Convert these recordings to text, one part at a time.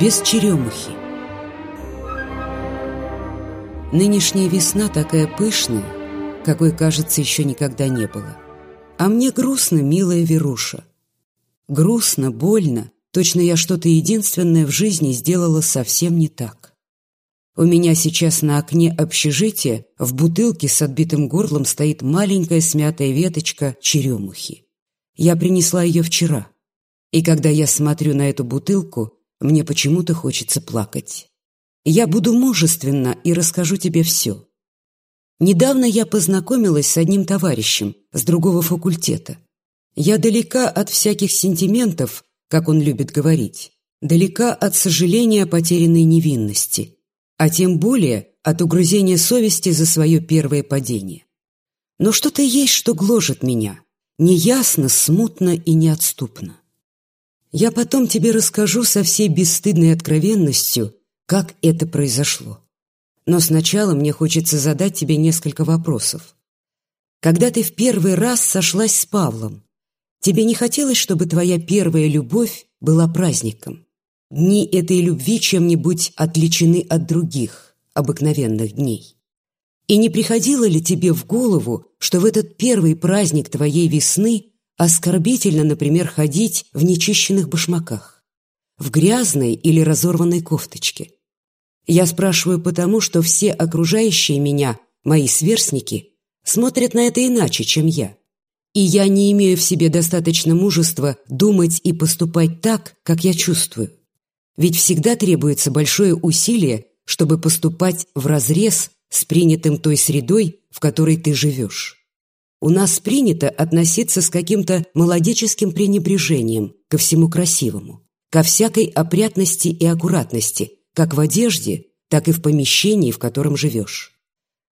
без черемухи. Нынешняя весна такая пышная, какой, кажется, еще никогда не было. А мне грустно, милая Веруша. Грустно, больно, точно я что-то единственное в жизни сделала совсем не так. У меня сейчас на окне общежития в бутылке с отбитым горлом стоит маленькая смятая веточка черемухи. Я принесла ее вчера. И когда я смотрю на эту бутылку, мне почему-то хочется плакать. Я буду мужественна и расскажу тебе все. Недавно я познакомилась с одним товарищем с другого факультета. Я далека от всяких сентиментов, как он любит говорить, далека от сожаления о потерянной невинности, а тем более от угрызения совести за свое первое падение. Но что-то есть, что гложет меня, неясно, смутно и неотступно. Я потом тебе расскажу со всей бесстыдной откровенностью, как это произошло. Но сначала мне хочется задать тебе несколько вопросов. Когда ты в первый раз сошлась с Павлом, тебе не хотелось, чтобы твоя первая любовь была праздником? Дни этой любви чем-нибудь отличены от других, обыкновенных дней? И не приходило ли тебе в голову, что в этот первый праздник твоей весны Оскорбительно, например, ходить в нечищенных башмаках, в грязной или разорванной кофточке. Я спрашиваю потому, что все окружающие меня, мои сверстники, смотрят на это иначе, чем я. И я не имею в себе достаточно мужества думать и поступать так, как я чувствую. Ведь всегда требуется большое усилие, чтобы поступать вразрез с принятым той средой, в которой ты живешь. У нас принято относиться с каким-то молодеческим пренебрежением ко всему красивому, ко всякой опрятности и аккуратности, как в одежде, так и в помещении, в котором живешь.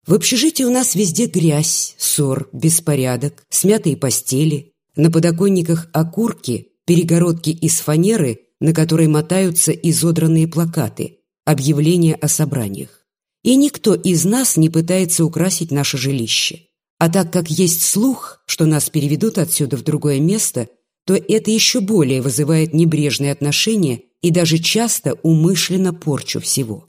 В общежитии у нас везде грязь, ссор, беспорядок, смятые постели, на подоконниках окурки, перегородки из фанеры, на которой мотаются изодранные плакаты, объявления о собраниях. И никто из нас не пытается украсить наше жилище. А так как есть слух, что нас переведут отсюда в другое место, то это еще более вызывает небрежные отношения и даже часто умышленно порчу всего.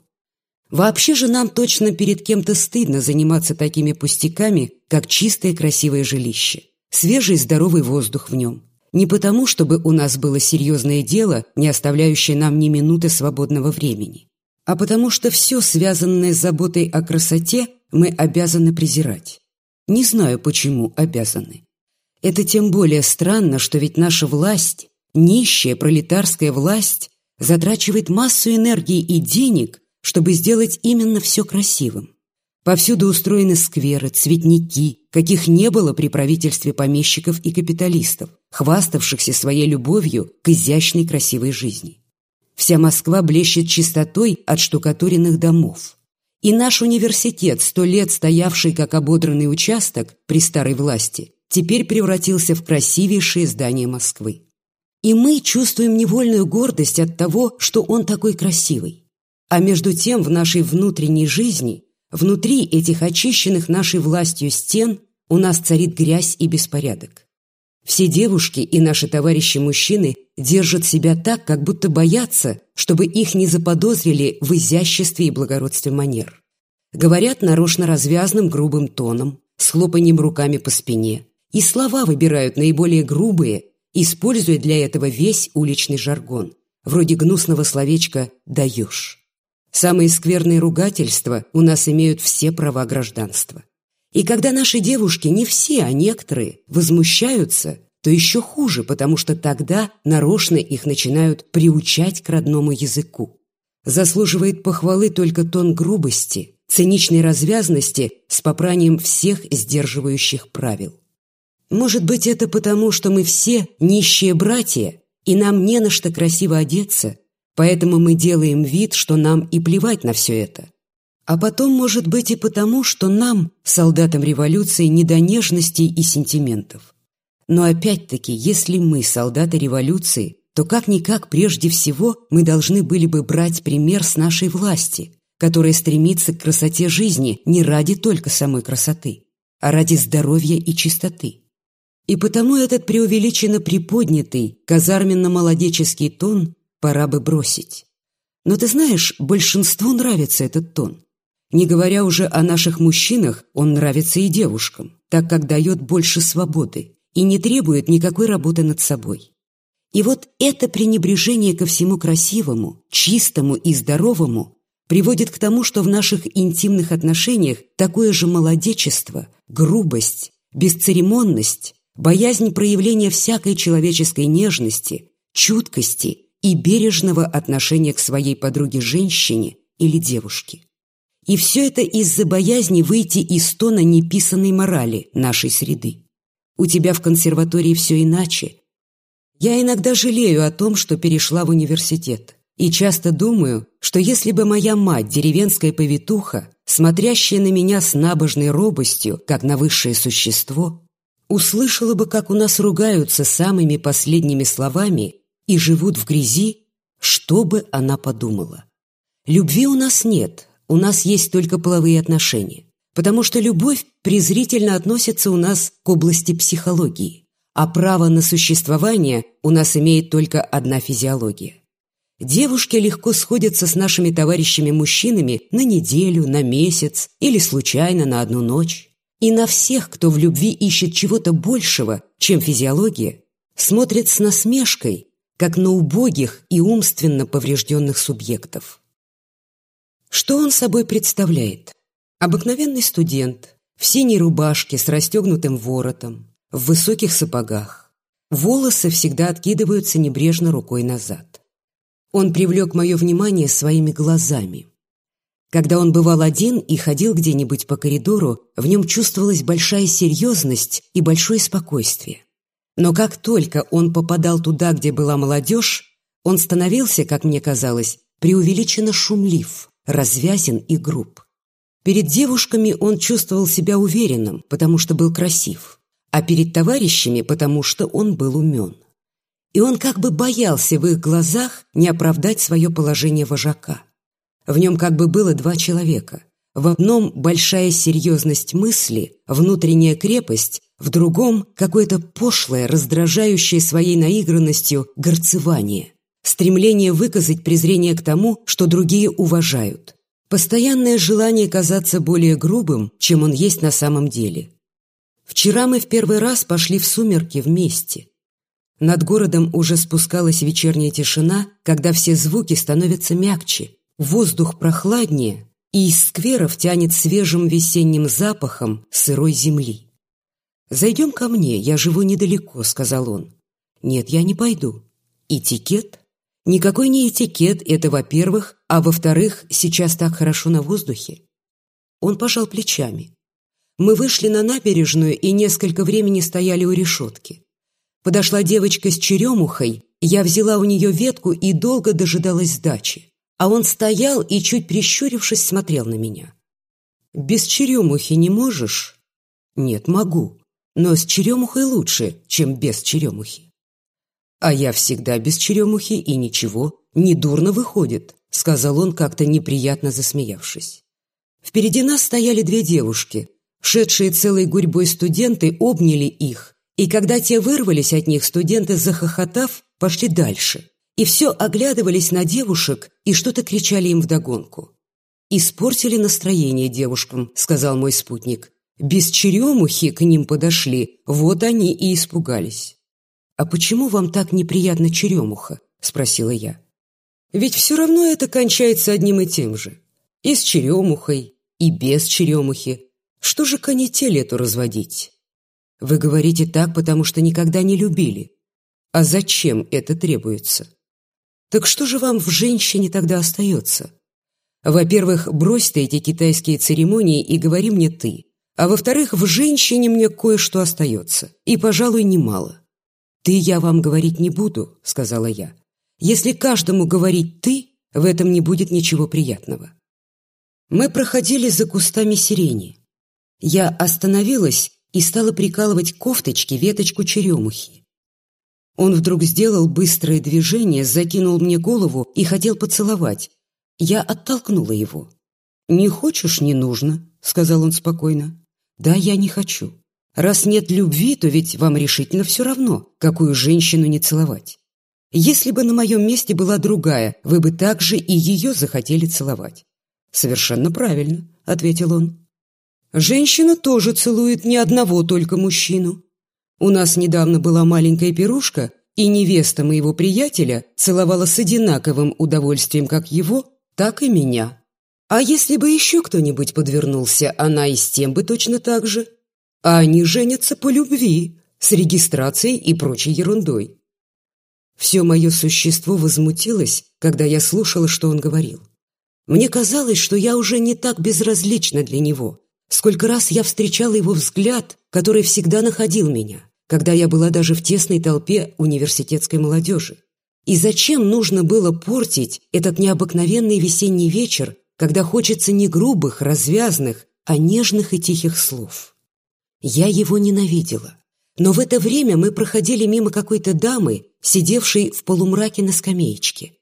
Вообще же нам точно перед кем-то стыдно заниматься такими пустяками, как чистое красивое жилище, свежий здоровый воздух в нем. Не потому, чтобы у нас было серьезное дело, не оставляющее нам ни минуты свободного времени, а потому что все, связанное с заботой о красоте, мы обязаны презирать. Не знаю, почему обязаны. Это тем более странно, что ведь наша власть, нищая пролетарская власть, затрачивает массу энергии и денег, чтобы сделать именно все красивым. Повсюду устроены скверы, цветники, каких не было при правительстве помещиков и капиталистов, хваставшихся своей любовью к изящной красивой жизни. Вся Москва блещет чистотой от штукатуренных домов. И наш университет, сто лет стоявший как ободранный участок при старой власти, теперь превратился в красивейшее здание Москвы. И мы чувствуем невольную гордость от того, что он такой красивый. А между тем в нашей внутренней жизни, внутри этих очищенных нашей властью стен, у нас царит грязь и беспорядок. Все девушки и наши товарищи-мужчины держат себя так, как будто боятся, чтобы их не заподозрили в изяществе и благородстве манер. Говорят нарочно развязным грубым тоном, с хлопанием руками по спине, и слова выбирают наиболее грубые, используя для этого весь уличный жаргон, вроде гнусного словечка «даешь». Самые скверные ругательства у нас имеют все права гражданства. И когда наши девушки, не все, а некоторые, возмущаются, то еще хуже, потому что тогда нарочно их начинают приучать к родному языку. Заслуживает похвалы только тон грубости, циничной развязности с попранием всех сдерживающих правил. Может быть, это потому, что мы все нищие братья, и нам не на что красиво одеться, поэтому мы делаем вид, что нам и плевать на все это. А потом, может быть, и потому, что нам, солдатам революции, не до нежностей и сентиментов. Но опять-таки, если мы солдаты революции, то как-никак прежде всего мы должны были бы брать пример с нашей власти, которая стремится к красоте жизни не ради только самой красоты, а ради здоровья и чистоты. И потому этот преувеличенно приподнятый, казарменно-молодеческий тон пора бы бросить. Но ты знаешь, большинству нравится этот тон. Не говоря уже о наших мужчинах, он нравится и девушкам, так как дает больше свободы и не требует никакой работы над собой. И вот это пренебрежение ко всему красивому, чистому и здоровому приводит к тому, что в наших интимных отношениях такое же молодечество, грубость, бесцеремонность, боязнь проявления всякой человеческой нежности, чуткости и бережного отношения к своей подруге-женщине или девушке. И все это из-за боязни выйти из тона неписанной морали нашей среды. У тебя в консерватории все иначе. Я иногда жалею о том, что перешла в университет. И часто думаю, что если бы моя мать, деревенская повитуха, смотрящая на меня с набожной робостью, как на высшее существо, услышала бы, как у нас ругаются самыми последними словами и живут в грязи, что бы она подумала? Любви у нас нет, у нас есть только половые отношения, потому что любовь презрительно относится у нас к области психологии, а право на существование у нас имеет только одна физиология. Девушки легко сходятся с нашими товарищами-мужчинами на неделю, на месяц или случайно на одну ночь. И на всех, кто в любви ищет чего-то большего, чем физиология, смотрят с насмешкой, как на убогих и умственно поврежденных субъектов. Что он собой представляет? Обыкновенный студент в синей рубашке с расстегнутым воротом, в высоких сапогах. Волосы всегда откидываются небрежно рукой назад. Он привлек мое внимание своими глазами. Когда он бывал один и ходил где-нибудь по коридору, в нем чувствовалась большая серьезность и большое спокойствие. Но как только он попадал туда, где была молодежь, он становился, как мне казалось, преувеличенно шумлив, развязен и груб. Перед девушками он чувствовал себя уверенным, потому что был красив, а перед товарищами, потому что он был умен и он как бы боялся в их глазах не оправдать свое положение вожака. В нем как бы было два человека. В одном большая серьезность мысли, внутренняя крепость, в другом какое-то пошлое, раздражающее своей наигранностью горцевание, стремление выказать презрение к тому, что другие уважают, постоянное желание казаться более грубым, чем он есть на самом деле. Вчера мы в первый раз пошли в сумерки вместе – над городом уже спускалась вечерняя тишина, когда все звуки становятся мягче, воздух прохладнее, и из скверов тянет свежим весенним запахом сырой земли. «Зайдем ко мне, я живу недалеко», — сказал он. «Нет, я не пойду». «Этикет?» «Никакой не этикет, это во-первых, а во-вторых, сейчас так хорошо на воздухе». Он пожал плечами. Мы вышли на набережную и несколько времени стояли у решетки. Подошла девочка с черемухой, я взяла у нее ветку и долго дожидалась сдачи. А он стоял и, чуть прищурившись, смотрел на меня. «Без черемухи не можешь?» «Нет, могу, но с черемухой лучше, чем без черемухи». «А я всегда без черемухи, и ничего, недурно выходит», сказал он, как-то неприятно засмеявшись. Впереди нас стояли две девушки. Шедшие целой гурьбой студенты обняли их, и когда те вырвались от них, студенты, захохотав, пошли дальше. И все оглядывались на девушек и что-то кричали им вдогонку. «Испортили настроение девушкам», — сказал мой спутник. «Без черемухи к ним подошли, вот они и испугались». «А почему вам так неприятно черемуха?» — спросила я. «Ведь все равно это кончается одним и тем же. И с черемухой, и без черемухи. Что же канитель эту разводить?» Вы говорите так, потому что никогда не любили. А зачем это требуется? Так что же вам в женщине тогда остается? Во-первых, брось ты эти китайские церемонии и говори мне ты. А во-вторых, в женщине мне кое-что остается. И, пожалуй, немало. «Ты я вам говорить не буду», — сказала я. «Если каждому говорить «ты», в этом не будет ничего приятного». Мы проходили за кустами сирени. Я остановилась и стала прикалывать к кофточке веточку черемухи. Он вдруг сделал быстрое движение, закинул мне голову и хотел поцеловать. Я оттолкнула его. «Не хочешь, не нужно», — сказал он спокойно. «Да, я не хочу. Раз нет любви, то ведь вам решительно все равно, какую женщину не целовать. Если бы на моем месте была другая, вы бы также и ее захотели целовать. «Совершенно правильно», — ответил он. «Женщина тоже целует не одного только мужчину. У нас недавно была маленькая пирушка, и невеста моего приятеля целовала с одинаковым удовольствием как его, так и меня. А если бы еще кто-нибудь подвернулся, она и с тем бы точно так же. А они женятся по любви, с регистрацией и прочей ерундой. Все мое существо возмутилось, когда я слушала, что он говорил. Мне казалось, что я уже не так безразлична для него. Сколько раз я встречала его взгляд, который всегда находил меня, когда я была даже в тесной толпе университетской молодежи. И зачем нужно было портить этот необыкновенный весенний вечер, когда хочется не грубых, развязных, а нежных и тихих слов? Я его ненавидела. Но в это время мы проходили мимо какой-то дамы, сидевшей в полумраке на скамеечке.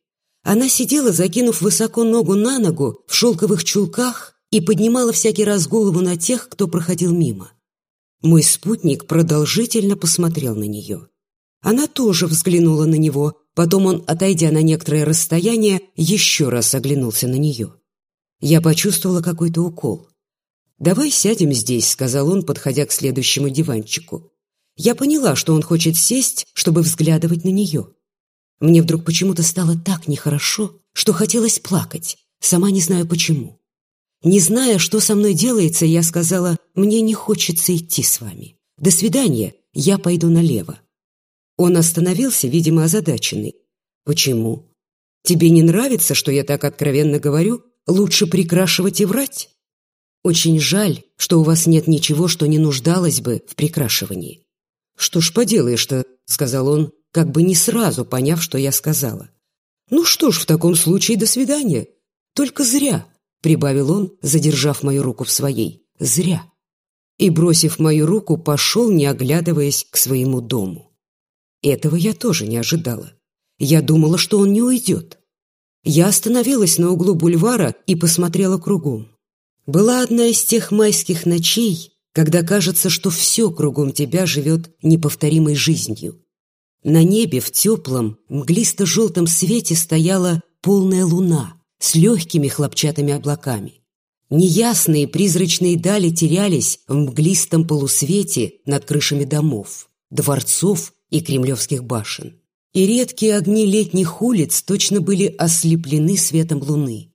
Она сидела, закинув высоко ногу на ногу, в шелковых чулках и поднимала всякий раз голову на тех, кто проходил мимо. Мой спутник продолжительно посмотрел на нее. Она тоже взглянула на него, потом он, отойдя на некоторое расстояние, еще раз оглянулся на нее. Я почувствовала какой-то укол. «Давай сядем здесь», — сказал он, подходя к следующему диванчику. Я поняла, что он хочет сесть, чтобы взглядывать на нее. Мне вдруг почему-то стало так нехорошо, что хотелось плакать, сама не знаю почему. Не зная, что со мной делается, я сказала, мне не хочется идти с вами. До свидания, я пойду налево. Он остановился, видимо, озадаченный. Почему? Тебе не нравится, что я так откровенно говорю? Лучше прикрашивать и врать? Очень жаль, что у вас нет ничего, что не нуждалось бы в прикрашивании. «Что ж поделаешь-то», — сказал он, как бы не сразу поняв, что я сказала. «Ну что ж, в таком случае до свидания. Только зря», — прибавил он, задержав мою руку в своей. «Зря». И, бросив мою руку, пошел, не оглядываясь, к своему дому. Этого я тоже не ожидала. Я думала, что он не уйдет. Я остановилась на углу бульвара и посмотрела кругом. Была одна из тех майских ночей, когда кажется, что все кругом тебя живет неповторимой жизнью. На небе в теплом, мглисто-желтом свете стояла полная луна с легкими хлопчатыми облаками. Неясные призрачные дали терялись в мглистом полусвете над крышами домов, дворцов и кремлевских башен. И редкие огни летних улиц точно были ослеплены светом луны.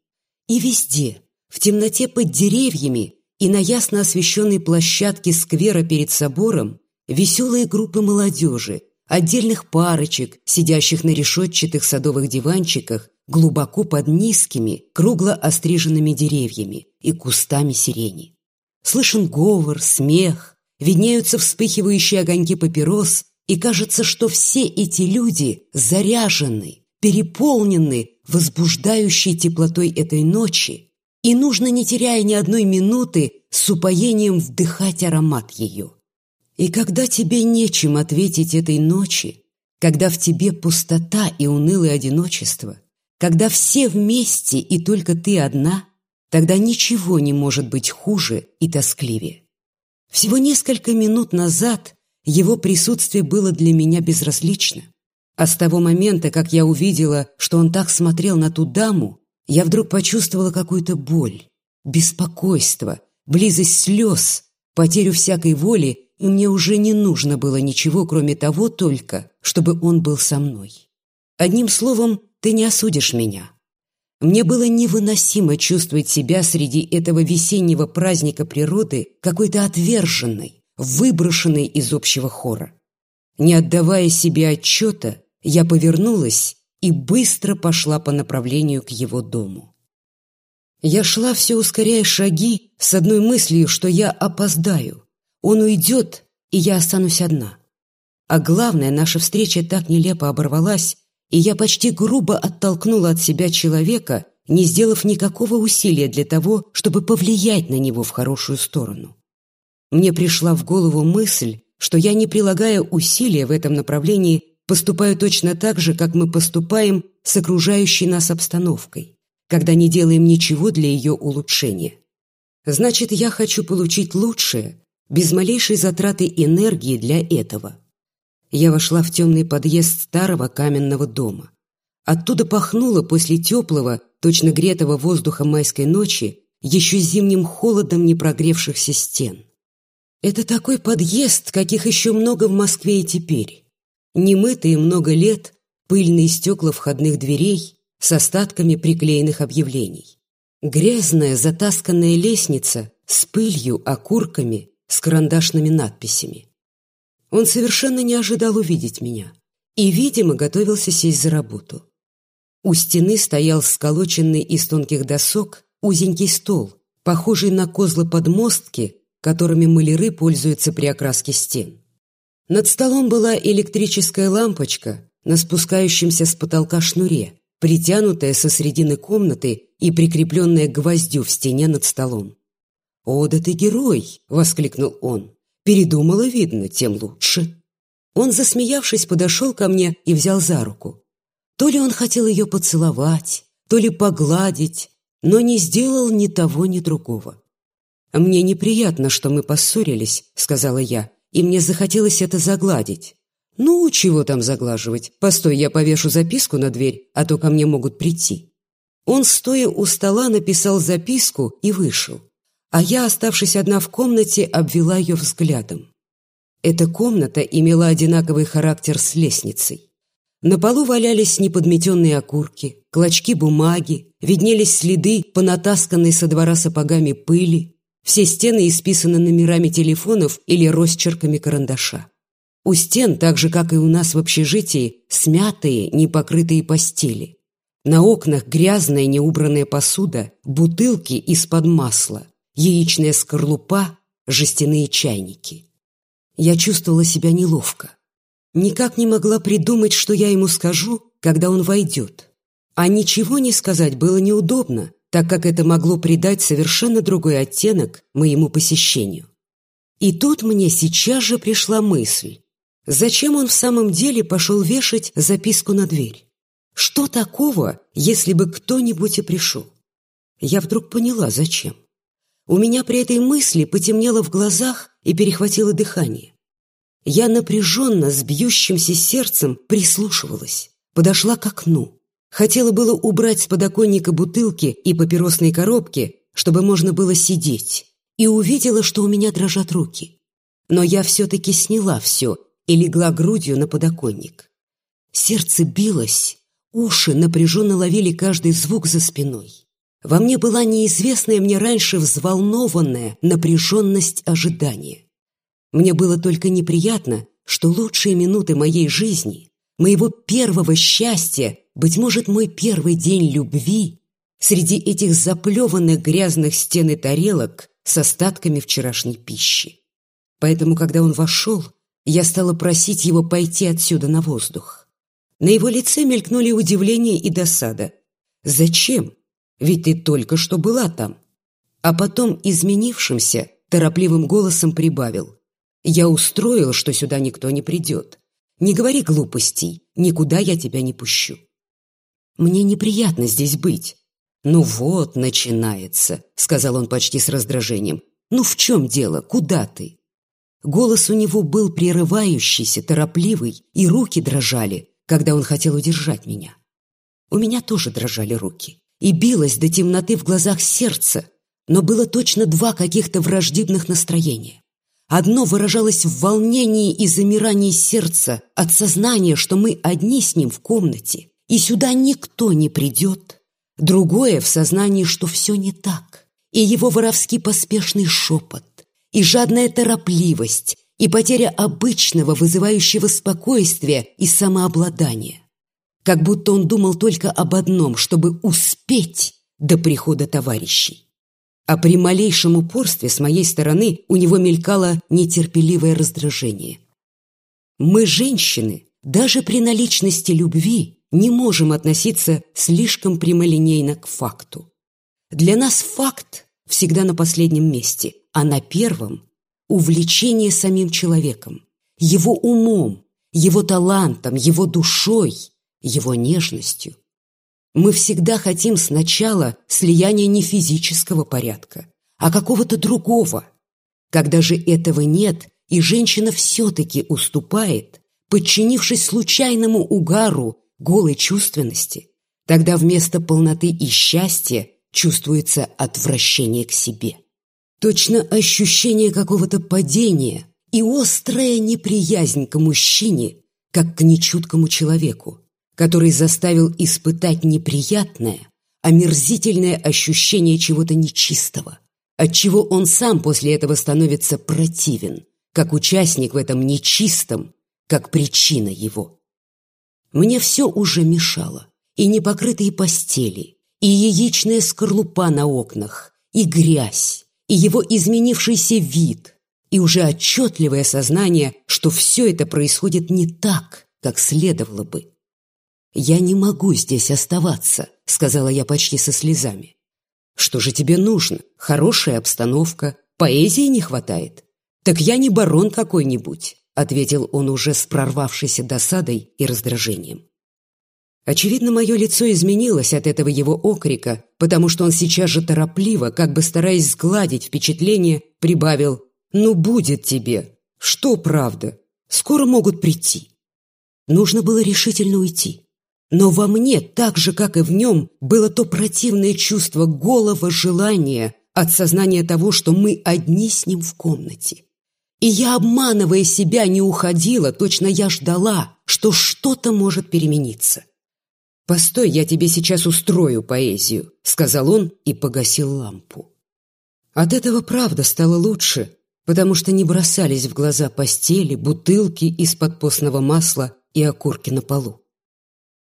И везде, в темноте под деревьями, и на ясно освещенной площадке сквера перед собором веселые группы молодежи, отдельных парочек, сидящих на решетчатых садовых диванчиках, глубоко под низкими, кругло остриженными деревьями и кустами сирени. Слышен говор, смех, виднеются вспыхивающие огоньки папирос, и кажется, что все эти люди заряжены, переполнены возбуждающей теплотой этой ночи, и нужно, не теряя ни одной минуты, с упоением вдыхать аромат ее. И когда тебе нечем ответить этой ночи, когда в тебе пустота и унылое одиночество, когда все вместе и только ты одна, тогда ничего не может быть хуже и тоскливее. Всего несколько минут назад его присутствие было для меня безразлично. А с того момента, как я увидела, что он так смотрел на ту даму, я вдруг почувствовала какую-то боль, беспокойство, близость слез, потерю всякой воли, и мне уже не нужно было ничего, кроме того только, чтобы он был со мной. Одним словом, ты не осудишь меня. Мне было невыносимо чувствовать себя среди этого весеннего праздника природы какой-то отверженной, выброшенной из общего хора. Не отдавая себе отчета, я повернулась и быстро пошла по направлению к его дому. Я шла все ускоряя шаги с одной мыслью, что я опоздаю. Он уйдет, и я останусь одна. А главное, наша встреча так нелепо оборвалась, и я почти грубо оттолкнула от себя человека, не сделав никакого усилия для того, чтобы повлиять на него в хорошую сторону. Мне пришла в голову мысль, что я, не прилагая усилия в этом направлении, поступаю точно так же, как мы поступаем с окружающей нас обстановкой, когда не делаем ничего для ее улучшения. Значит, я хочу получить лучшее, без малейшей затраты энергии для этого. Я вошла в темный подъезд старого каменного дома. Оттуда пахнуло после теплого, точно гретого воздуха майской ночи еще зимним холодом непрогревшихся стен. Это такой подъезд, каких еще много в Москве и теперь. Немытые много лет, пыльные стекла входных дверей с остатками приклеенных объявлений. Грязная затасканная лестница с пылью, окурками, с карандашными надписями. Он совершенно не ожидал увидеть меня и, видимо, готовился сесть за работу. У стены стоял сколоченный из тонких досок узенький стол, похожий на козлы подмостки, которыми маляры пользуются при окраске стен. Над столом была электрическая лампочка на спускающемся с потолка шнуре, притянутая со средины комнаты и прикрепленная к гвоздю в стене над столом. «О, да ты герой!» — воскликнул он. «Передумала, видно, тем лучше». Он, засмеявшись, подошел ко мне и взял за руку. То ли он хотел ее поцеловать, то ли погладить, но не сделал ни того, ни другого. «Мне неприятно, что мы поссорились», — сказала я, «и мне захотелось это загладить». «Ну, чего там заглаживать? Постой, я повешу записку на дверь, а то ко мне могут прийти». Он, стоя у стола, написал записку и вышел. А я, оставшись одна в комнате, обвела ее взглядом. Эта комната имела одинаковый характер с лестницей. На полу валялись неподметенные окурки, клочки бумаги, виднелись следы по натасканной со двора сапогами пыли, все стены исписаны номерами телефонов или росчерками карандаша. У стен, так же, как и у нас в общежитии, смятые, непокрытые постели. На окнах грязная неубранная посуда, бутылки из-под масла, яичная скорлупа, жестяные чайники. Я чувствовала себя неловко. Никак не могла придумать, что я ему скажу, когда он войдет. А ничего не сказать было неудобно, так как это могло придать совершенно другой оттенок моему посещению. И тут мне сейчас же пришла мысль, зачем он в самом деле пошел вешать записку на дверь? Что такого, если бы кто-нибудь и пришел? Я вдруг поняла, зачем. У меня при этой мысли потемнело в глазах и перехватило дыхание. Я напряженно, с бьющимся сердцем прислушивалась, подошла к окну. Хотела было убрать с подоконника бутылки и папиросные коробки, чтобы можно было сидеть, и увидела, что у меня дрожат руки. Но я все-таки сняла все и легла грудью на подоконник. Сердце билось, уши напряженно ловили каждый звук за спиной. Во мне была неизвестная мне раньше взволнованная напряженность ожидания. Мне было только неприятно, что лучшие минуты моей жизни, моего первого счастья быть может, мой первый день любви среди этих заплеванных грязных стен и тарелок с остатками вчерашней пищи. Поэтому, когда он вошел, я стала просить его пойти отсюда на воздух. На его лице мелькнули удивление и досада. «Зачем? Ведь ты только что была там». А потом, изменившимся, торопливым голосом прибавил. «Я устроил, что сюда никто не придет. Не говори глупостей, никуда я тебя не пущу». Мне неприятно здесь быть». «Ну вот, начинается», — сказал он почти с раздражением. «Ну в чем дело? Куда ты?» Голос у него был прерывающийся, торопливый, и руки дрожали, когда он хотел удержать меня. У меня тоже дрожали руки, и билось до темноты в глазах сердце, но было точно два каких-то враждебных настроения. Одно выражалось в волнении и замирании сердца от сознания, что мы одни с ним в комнате, и сюда никто не придет. Другое в сознании, что все не так, и его воровски поспешный шепот, и жадная торопливость, и потеря обычного, вызывающего спокойствия и самообладания. Как будто он думал только об одном, чтобы успеть до прихода товарищей. А при малейшем упорстве с моей стороны у него мелькало нетерпеливое раздражение. Мы, женщины, даже при наличности любви, не можем относиться слишком прямолинейно к факту. Для нас факт всегда на последнем месте, а на первом – увлечение самим человеком, его умом, его талантом, его душой, его нежностью. Мы всегда хотим сначала слияния не физического порядка, а какого-то другого. Когда же этого нет, и женщина все-таки уступает, подчинившись случайному угару голой чувственности, тогда вместо полноты и счастья чувствуется отвращение к себе. Точно ощущение какого-то падения и острая неприязнь к мужчине, как к нечуткому человеку, который заставил испытать неприятное, омерзительное ощущение чего-то нечистого, отчего он сам после этого становится противен, как участник в этом нечистом, как причина его. Мне все уже мешало, и непокрытые постели, и яичная скорлупа на окнах, и грязь, и его изменившийся вид, и уже отчетливое сознание, что все это происходит не так, как следовало бы. «Я не могу здесь оставаться», — сказала я почти со слезами. «Что же тебе нужно? Хорошая обстановка, поэзии не хватает. Так я не барон какой-нибудь», — ответил он уже с прорвавшейся досадой и раздражением. Очевидно, мое лицо изменилось от этого его окрика, потому что он сейчас же торопливо, как бы стараясь сгладить впечатление, прибавил «Ну, будет тебе! Что правда? Скоро могут прийти!» Нужно было решительно уйти. Но во мне, так же, как и в нем, было то противное чувство голого желания от сознания того, что мы одни с ним в комнате. И я, обманывая себя, не уходила, точно я ждала, что что-то может перемениться. «Постой, я тебе сейчас устрою поэзию», — сказал он и погасил лампу. От этого правда стало лучше, потому что не бросались в глаза постели, бутылки из-под постного масла и окурки на полу.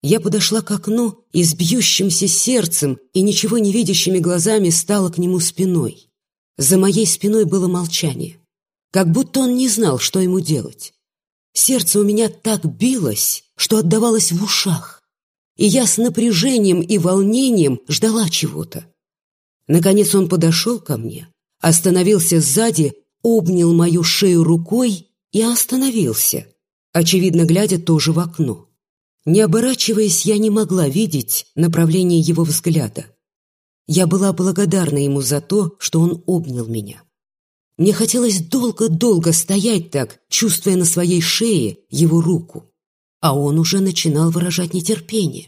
Я подошла к окну и с бьющимся сердцем и ничего не видящими глазами стала к нему спиной. За моей спиной было молчание, как будто он не знал, что ему делать. Сердце у меня так билось, что отдавалось в ушах, и я с напряжением и волнением ждала чего-то. Наконец он подошел ко мне, остановился сзади, обнял мою шею рукой и остановился, очевидно, глядя тоже в окно. Не оборачиваясь, я не могла видеть направление его взгляда. Я была благодарна ему за то, что он обнял меня. Мне хотелось долго-долго стоять так, чувствуя на своей шее его руку. А он уже начинал выражать нетерпение.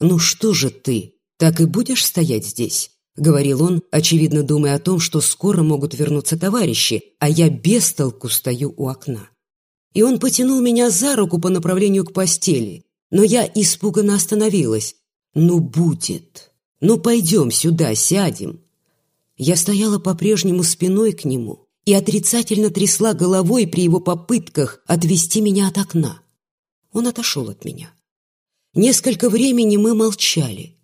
«Ну что же ты, так и будешь стоять здесь?» — говорил он, очевидно думая о том, что скоро могут вернуться товарищи, а я без толку стою у окна. И он потянул меня за руку по направлению к постели, но я испуганно остановилась. «Ну, будет! Ну, пойдем сюда, сядем!» Я стояла по-прежнему спиной к нему и отрицательно трясла головой при его попытках отвести меня от окна. Он отошел от меня. Несколько времени мы молчали.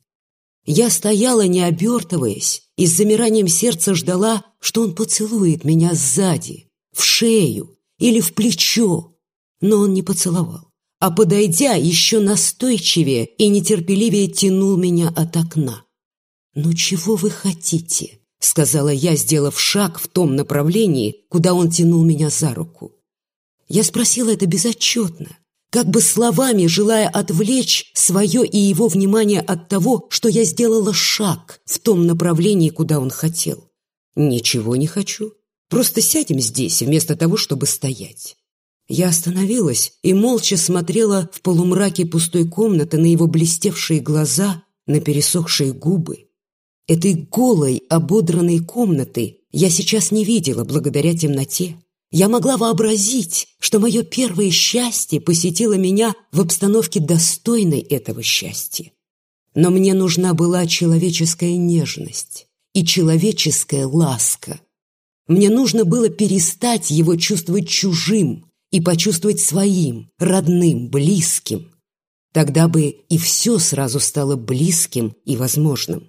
Я стояла, не обертываясь, и с замиранием сердца ждала, что он поцелует меня сзади, в шею или в плечо, но он не поцеловал а, подойдя, еще настойчивее и нетерпеливее тянул меня от окна. «Ну чего вы хотите?» — сказала я, сделав шаг в том направлении, куда он тянул меня за руку. Я спросила это безотчетно, как бы словами желая отвлечь свое и его внимание от того, что я сделала шаг в том направлении, куда он хотел. «Ничего не хочу. Просто сядем здесь, вместо того, чтобы стоять». Я остановилась и молча смотрела в полумраке пустой комнаты на его блестевшие глаза, на пересохшие губы. Этой голой, ободранной комнаты я сейчас не видела благодаря темноте. Я могла вообразить, что мое первое счастье посетило меня в обстановке достойной этого счастья. Но мне нужна была человеческая нежность и человеческая ласка. Мне нужно было перестать его чувствовать чужим, и почувствовать своим, родным, близким. Тогда бы и все сразу стало близким и возможным.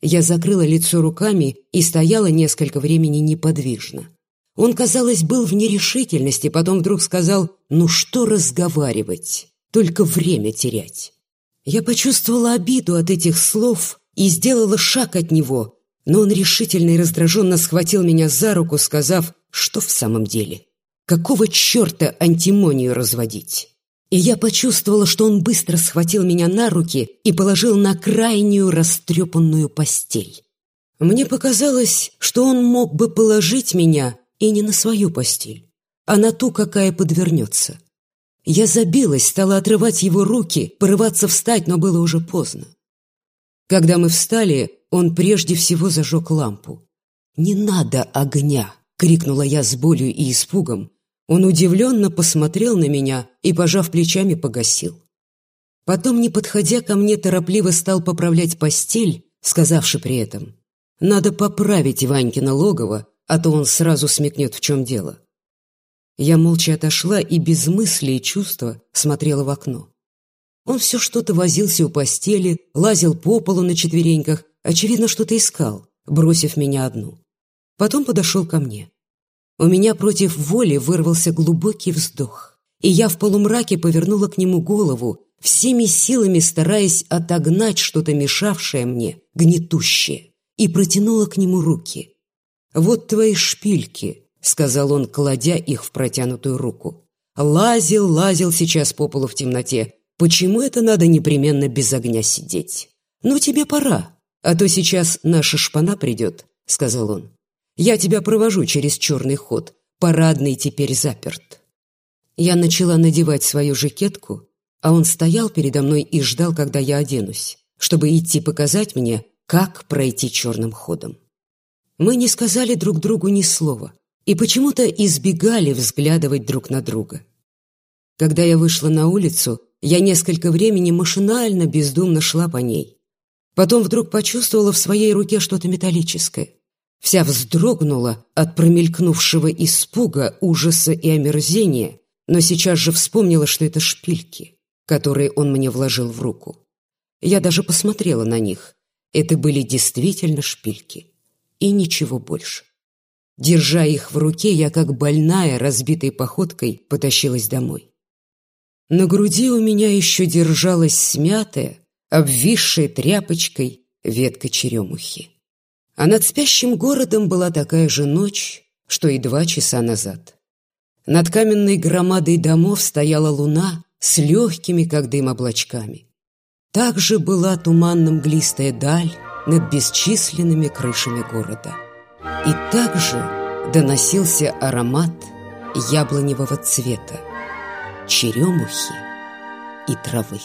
Я закрыла лицо руками и стояла несколько времени неподвижно. Он, казалось, был в нерешительности, потом вдруг сказал «Ну что разговаривать? Только время терять». Я почувствовала обиду от этих слов и сделала шаг от него, но он решительно и раздраженно схватил меня за руку, сказав «Что в самом деле?» Какого черта антимонию разводить? И я почувствовала, что он быстро схватил меня на руки и положил на крайнюю растрепанную постель. Мне показалось, что он мог бы положить меня и не на свою постель, а на ту, какая подвернется. Я забилась, стала отрывать его руки, порываться встать, но было уже поздно. Когда мы встали, он прежде всего зажег лампу. «Не надо огня!» — крикнула я с болью и испугом. Он удивленно посмотрел на меня и, пожав плечами, погасил. Потом, не подходя ко мне, торопливо стал поправлять постель, сказавши при этом, «Надо поправить Иванькино логово, а то он сразу смекнет, в чем дело». Я молча отошла и без мысли и чувства смотрела в окно. Он все что-то возился у постели, лазил по полу на четвереньках, очевидно, что-то искал, бросив меня одну. Потом подошел ко мне. У меня против воли вырвался глубокий вздох, и я в полумраке повернула к нему голову, всеми силами стараясь отогнать что-то мешавшее мне, гнетущее, и протянула к нему руки. «Вот твои шпильки», — сказал он, кладя их в протянутую руку. «Лазил, лазил сейчас по полу в темноте. Почему это надо непременно без огня сидеть? Ну, тебе пора, а то сейчас наша шпана придет», — сказал он. «Я тебя провожу через черный ход. Парадный теперь заперт». Я начала надевать свою жакетку, а он стоял передо мной и ждал, когда я оденусь, чтобы идти показать мне, как пройти черным ходом. Мы не сказали друг другу ни слова и почему-то избегали взглядывать друг на друга. Когда я вышла на улицу, я несколько времени машинально, бездумно шла по ней. Потом вдруг почувствовала в своей руке что-то металлическое. Вся вздрогнула от промелькнувшего испуга, ужаса и омерзения, но сейчас же вспомнила, что это шпильки, которые он мне вложил в руку. Я даже посмотрела на них. Это были действительно шпильки и ничего больше. Держа их в руке, я как больная, разбитой походкой, потащилась домой. На груди у меня еще держалась смятая, обвисшая тряпочкой ветка черемухи. А над спящим городом была такая же ночь, что и два часа назад. Над каменной громадой домов стояла луна с легкими, как дым, облачками. Также была туманно-мглистая даль, над бесчисленными крышами города. И также доносился аромат яблоневого цвета, черемухи и травы.